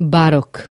بارك